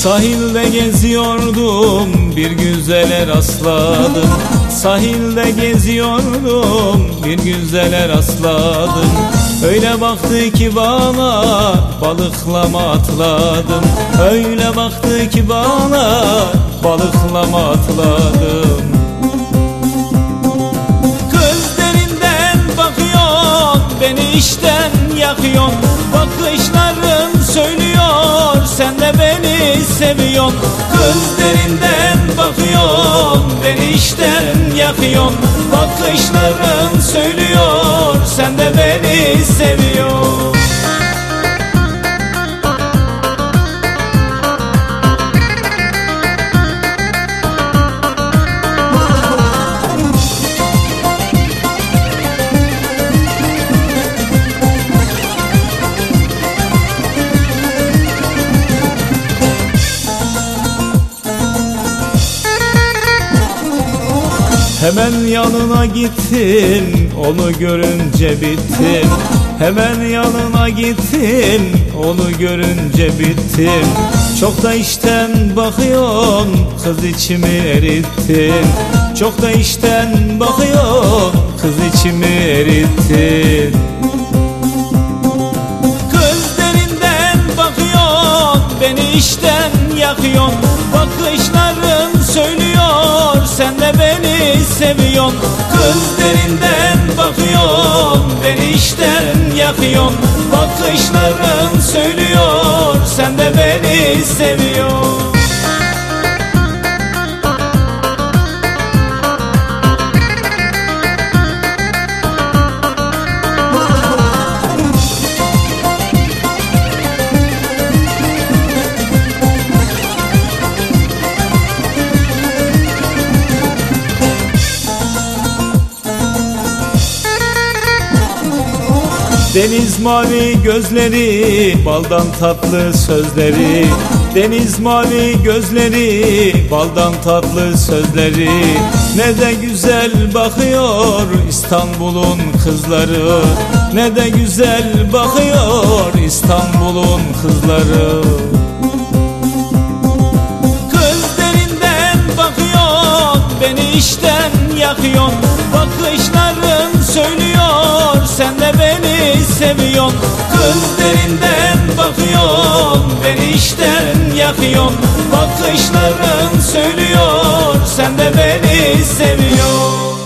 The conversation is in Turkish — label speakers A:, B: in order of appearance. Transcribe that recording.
A: Sahilde geziyordum bir güzele rastladım. Sahilde geziyordum bir güzele rastladım. Öyle baktı ki bana balıklama atladım. Öyle baktı ki bana balıklama atladım. Kız derinden bakıyor beni işten yakıyor Bakışların seviyorsun Kız derinden bakıyor beni işten yakıyor Bakışların söylüyor sen de beni seviyorsun Hemen yanına gittim onu görünce bittim Hemen yanına gittim onu görünce bittim Çok da işten bakıyorsun kız içimi erittin. Çok da işten bakıyorsun kız içimi erittin. Kız derinden bakıyorsun beni işten yakıyorsun. Bakışların söylüyor sen de beni seviyorsun. Kız derinden bakıyorsun beni işten yakıyorsun Bakışların söylüyor sen de beni seviyorsun Deniz mavi gözleri, baldan tatlı sözleri. Deniz mavi gözleri, baldan tatlı sözleri. Ne de güzel bakıyor İstanbul'un kızları. Ne de güzel bakıyor İstanbul'un kızları. Kız derinden bakıyor Beni işten yakıyor Bakışların yakıyor Bakışların söylüyor Sen de beni seviyorsun